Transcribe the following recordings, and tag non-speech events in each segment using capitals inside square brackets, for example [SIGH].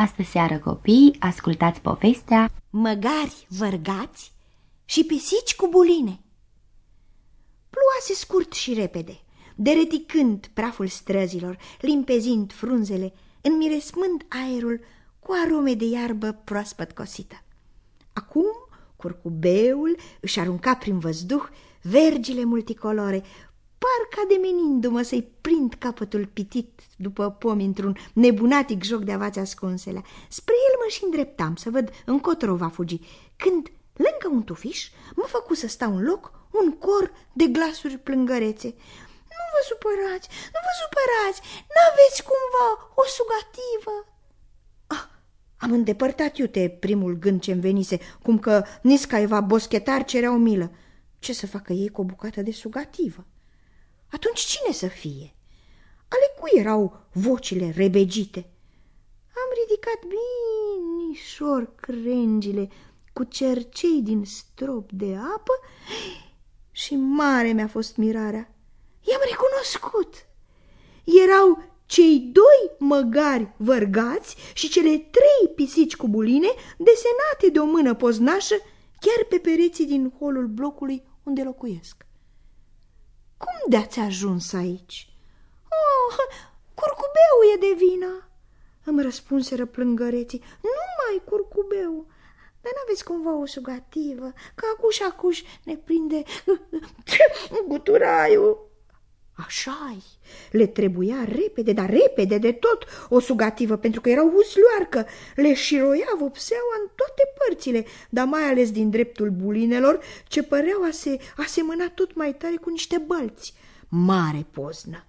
Astă seară, copii, ascultați povestea Măgari vărgați și pisici cu buline. Pluase scurt și repede, dereticând praful străzilor, limpezind frunzele, înmiresmând aerul cu arome de iarbă proaspăt cosită. Acum curcubeul își arunca prin văzduh vergile multicolore, parcă ademenindu-mă să-i prind capătul pitit după pomi într-un nebunatic joc de avați ascunselea. Spre el mă și îndreptam să văd încotro va fugi, când, lângă un tufiș, mă făcu să stau în loc un cor de glasuri plângărețe. Nu vă supărați, nu vă supărați, n-aveți cumva o sugativă? Ah, am îndepărtat iute primul gând ce-mi venise, cum că Niscaeva boschetar cerea o milă. Ce să facă ei cu o bucată de sugativă? Atunci cine să fie? Ale cui erau vocile rebegite? Am ridicat binișor crengile cu cercei din strop de apă și mare mi-a fost mirarea. I-am recunoscut. Erau cei doi măgari vărgați și cele trei pisici cu buline desenate de o mână poznașă chiar pe pereții din holul blocului unde locuiesc. Cum de-ați ajuns aici? Oh, curcubeu e de vină, îmi răspunseră plângăreții. Numai curcubeu. Dar n-aveți cumva o sugativă, că acuș, acuș ne prinde [LAUGHS] guturaiul. Așa le trebuia repede, dar repede de tot o sugativă, pentru că erau uslioarcă, le șiroia vopseaua în toate părțile, dar mai ales din dreptul bulinelor, ce păreau a se asemăna tot mai tare cu niște bălți. Mare poznă!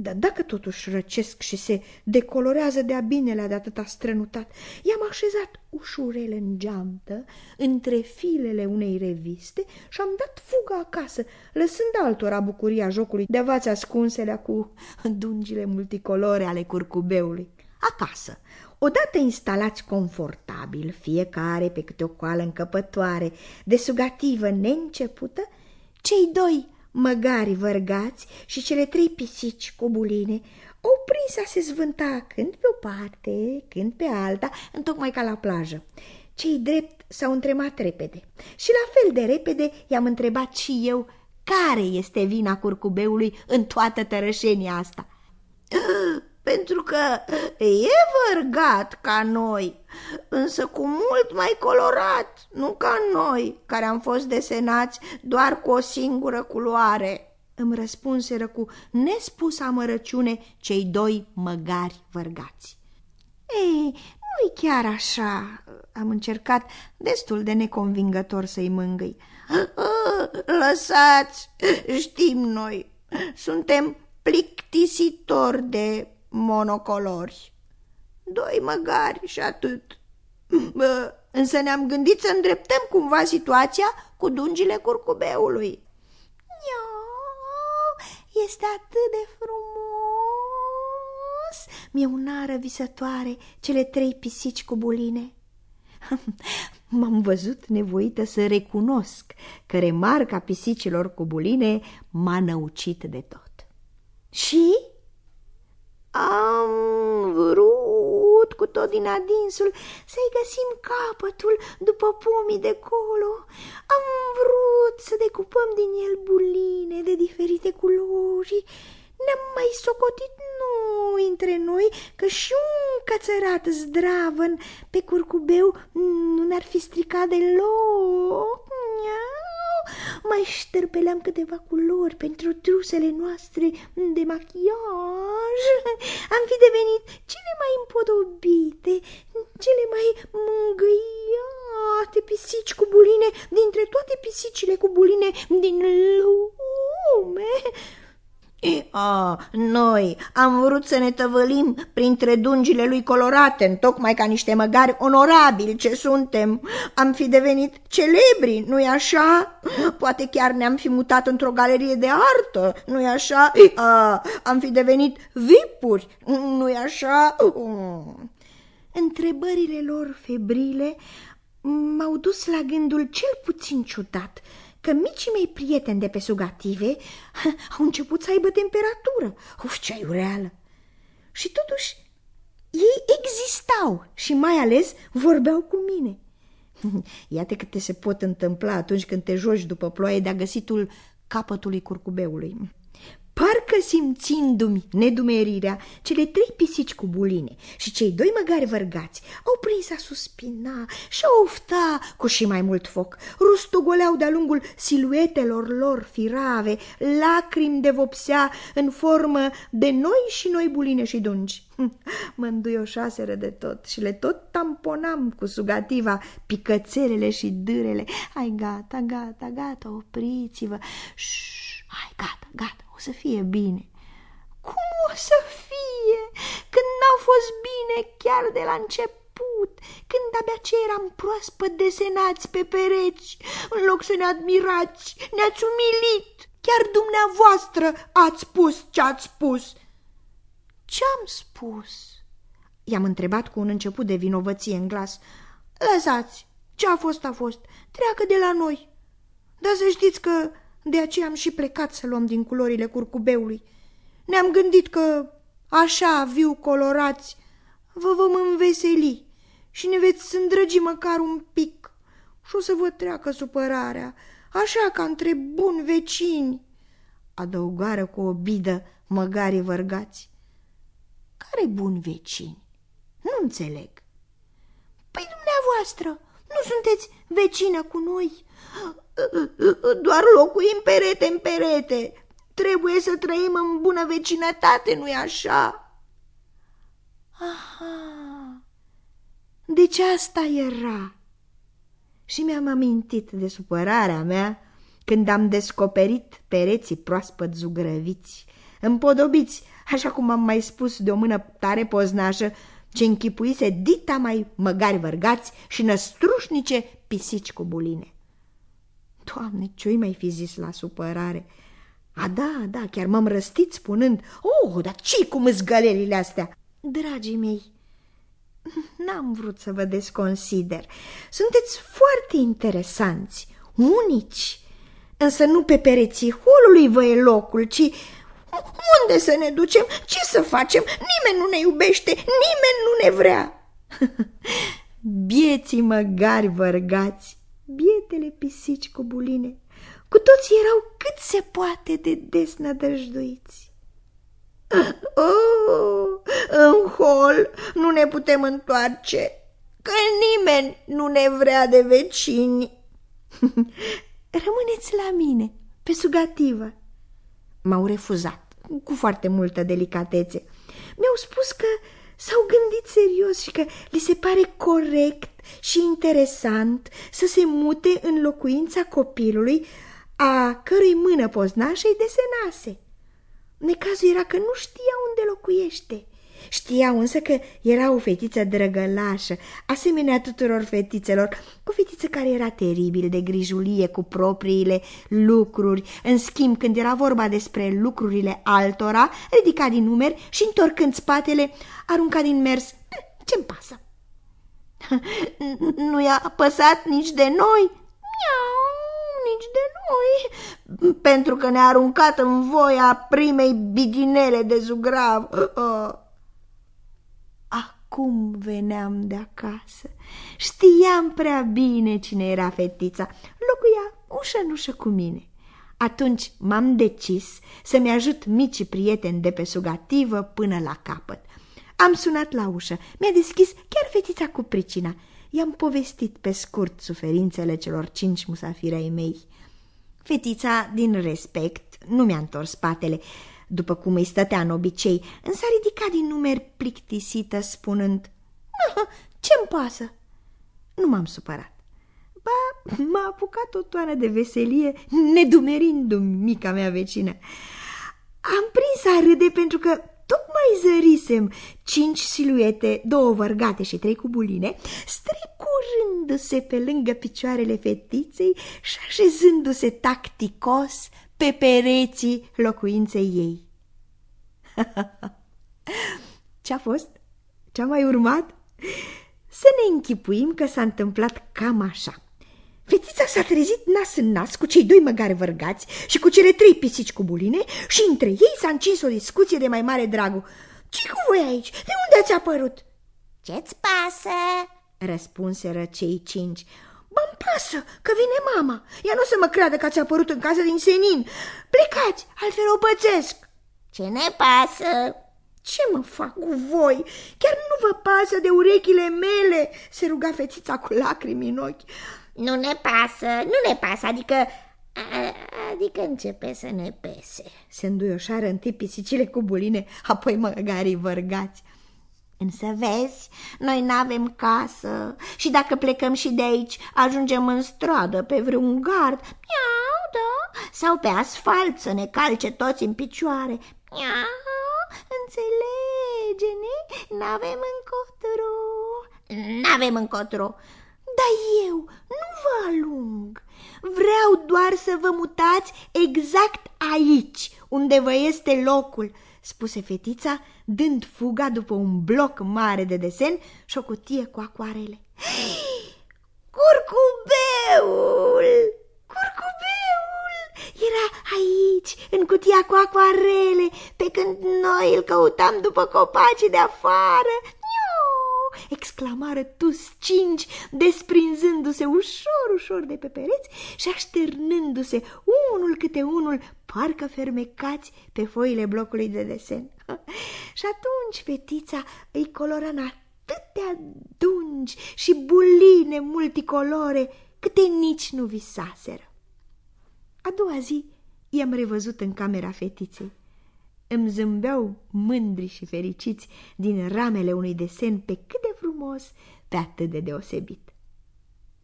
Dar dacă totuși răcesc și se decolorează de-a binele de atâta strănutat, i-am așezat ușurel în geantă, între filele unei reviste și am dat fuga acasă, lăsând altora bucuria jocului de avați ascunselea cu dungile multicolore ale curcubeului. Acasă, odată instalați confortabil, fiecare pe câte o coală încăpătoare, de sugativă neîncepută, cei doi măgari vărgați și cele trei pisici cu buline au prins a se zvânta când pe o parte, când pe alta, întocmai ca la plajă. Cei drept s-au întremat repede și la fel de repede i-am întrebat și eu care este vina curcubeului în toată tărășenia asta. Pentru că e vărgat ca noi, însă cu mult mai colorat, nu ca noi, care am fost desenați doar cu o singură culoare. Îmi răspunseră cu nespus amărăciune cei doi măgari vărgați. Ei, nu-i chiar așa, am încercat destul de neconvingător să-i mângâi. Lăsați, știm noi, suntem plictisitori de monocolori. Doi măgari și atât. Bă, însă ne-am gândit să îndreptăm cumva situația cu dungile curcubeului. Iau, este atât de frumos! Mi-e unară visătoare cele trei pisici cu buline. [LAUGHS] M-am văzut nevoită să recunosc că remarca pisicilor cu buline m-a năucit de tot. Și am vrut cu tot din adinsul să-i găsim capătul după pomii de colo. Am vrut să decupăm din el buline de diferite culori. Ne-am mai socotit noi între noi că și un cățărat zdravăn pe curcubeu nu ne-ar fi stricat deloc. Mai șterpeleam câteva culori pentru trusele noastre de machiaj. Am fi devenit cele mai împodobite, cele mai mângâiate pisici cu buline dintre toate pisicile cu buline din lume. E, a, noi am vrut să ne tăvălim printre dungile lui colorate, tocmai ca niște măgari onorabili ce suntem. Am fi devenit celebri, nu-i așa? Poate chiar ne-am fi mutat într-o galerie de artă, nu-i așa? A, am fi devenit vipuri, nu-i așa? Mm. Întrebările lor febrile m-au dus la gândul cel puțin ciudat – că micii mei prieteni de pe sugative [LAUGHS] au început să aibă temperatură. Uf, ce aiureală! Și totuși Ei existau și mai ales vorbeau cu mine. [LAUGHS] Iată câte se pot întâmpla atunci când te joci după ploaie de-a găsitul capătului curcubeului. Parcă simțindu-mi nedumerirea, cele trei pisici cu buline și cei doi măgari vărgați au prins a suspina și a ofta cu și mai mult foc. Rustogoleau de-a lungul siluetelor lor firave, lacrimi de vopsea în formă de noi și noi buline și dungi. Mă înduioșaseră de tot și le tot tamponam cu sugativa picățelele și dârele. Hai, gata, gata, gata, opriți-vă. Hai, gata, gata, o să fie bine. Cum o să fie când n-au fost bine chiar de la început, când abia ce eram proaspăt desenați pe pereți, în loc să ne admirați, ne-ați umilit, chiar dumneavoastră ați spus ce ați spus. Ce-am spus? I-am întrebat cu un început de vinovăție în glas. Lăsați, ce a fost a fost, treacă de la noi. Dar să știți că de aceea am și plecat să luăm din culorile curcubeului. Ne-am gândit că, așa, viu colorați, vă vom înveseli și ne veți îndrăgi măcar un pic și o să vă treacă supărarea, așa ca între buni vecini, adăugară cu o bidă măgarii vărgați. Care buni vecini? Nu înțeleg. Păi dumneavoastră, nu sunteți vecină cu noi? Doar locuim perete în perete. Trebuie să trăim în bună vecinătate, nu-i așa? Aha, deci asta era. Și mi-am amintit de supărarea mea când am descoperit pereții proaspăt zugrăviți, împodobiți, așa cum am mai spus de o mână tare poznașă, ce închipuise dita mai măgari vărgați și năstrușnice pisici cu buline. Doamne, ce-i mai fi zis la supărare? A, da, da, chiar m-am răstit spunând, oh, dar ce cu măzgălelile astea? Dragii mei, n-am vrut să vă desconsider. Sunteți foarte interesanți, unici, însă nu pe pereții holului vă e locul, ci unde să ne ducem, ce să facem, nimeni nu ne iubește, nimeni nu ne vrea. [LAUGHS] Bieții măgari vărgați, bietele pisici cu buline, cu toți erau cât se poate de desnădăjduiți. [LAUGHS] Oh, în hol nu ne putem întoarce, că nimeni nu ne vrea de vecini. [LAUGHS] Rămâneți la mine, pe sugativă. M-au refuzat cu foarte multă delicatețe. Mi-au spus că s-au gândit serios și că li se pare corect și interesant să se mute în locuința copilului a cărui mână poznașă îi desenase. Necazul era că nu știa unde locuiește. Știau însă că era o fetiță drăgălașă, asemenea tuturor fetițelor, o fetiță care era teribil de grijulie cu propriile lucruri. În schimb, când era vorba despre lucrurile altora, ridica din numeri și, întorcând spatele, arunca din mers. Ce-mi pasă? [LAUGHS] Nu i-a păsat nici de noi? Miau, nici de noi, pentru că ne-a aruncat în voia primei bidinele de zugrav. Oh. Acum veneam de acasă. Știam prea bine cine era fetița. Locuia ușă în ușă cu mine. Atunci m-am decis să-mi ajut micii prieteni de pe sugativă până la capăt. Am sunat la ușă, mi-a deschis chiar fetița cu pricina. I-am povestit pe scurt suferințele celor cinci musafirei mei. Fetița, din respect, nu mi-a întors spatele, după cum îi stătea în obicei, însă a ridicat din numeri plictisită, spunând, Ce-mi pasă? Nu m-am supărat. Ba, m-a apucat o toană de veselie, nedumerindu-mi mica mea vecină. Am prins a râde pentru că tocmai zărisem cinci siluete, două vărgate și trei cu buline, strecurându-se pe lângă picioarele fetiței și așezându-se tacticos pe pereții locuinței ei. [LAUGHS] Ce-a fost? Ce-a mai urmat? Să ne închipuim că s-a întâmplat cam așa. Fetița s-a trezit nas în nas cu cei doi măgari vărgați și cu cele trei pisici cu buline și între ei s-a încins o discuție de mai mare dragul. ce cu voi aici? De unde ați apărut?" Ce-ți pasă?" răspunseră cei cinci. Bă-mi pasă că vine mama. Ea nu o să mă creadă că ați apărut în casa din senin. Plecați, altfel o pățesc. Ce ne pasă? Ce mă fac cu voi? Chiar nu vă pasă de urechile mele? Se ruga fetița cu lacrimi în ochi. Nu ne pasă, nu ne pasă, adică... Adică începe să ne pese. Se înduioșară întâi pisicile cu buline, apoi măgarii vărgați. Însă vezi, noi n-avem casă și dacă plecăm și de aici, ajungem în stradă pe vreun gard, miau, da, sau pe asfalt să ne calce toți în picioare, miau, înțelege-ne, n-avem încotro. N-avem încotro. Dar eu nu vă alung, vreau doar să vă mutați exact aici, unde vă este locul, spuse fetița, dând fuga după un bloc mare de desen și o cutie cu acoarele. Curcubeul! Curcubeul! Era aici, în cutia cu acoarele, pe când noi îl căutam după copacii de afară exclamară tus cinci, desprinzându-se ușor, ușor de pe pereți și așternându-se unul câte unul, parcă fermecați pe foile blocului de desen. [LAUGHS] și atunci fetița îi colora în atâtea dungi și buline multicolore, câte nici nu visaseră. A doua zi i-am revăzut în camera fetiței îmi zâmbeau mândri și fericiți din ramele unui desen pe cât de frumos, pe atât de deosebit.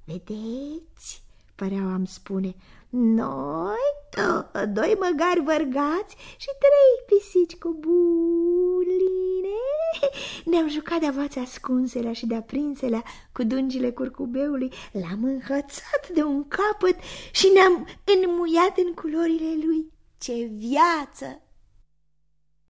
Vedeți, păreau am spune, noi, doi măgari vărgați și trei pisici cu buline, ne-am jucat de avați ascunselea și de aprinselea cu dungile curcubeului, l-am înhățat de un capăt și ne-am înmuiat în culorile lui. Ce viață!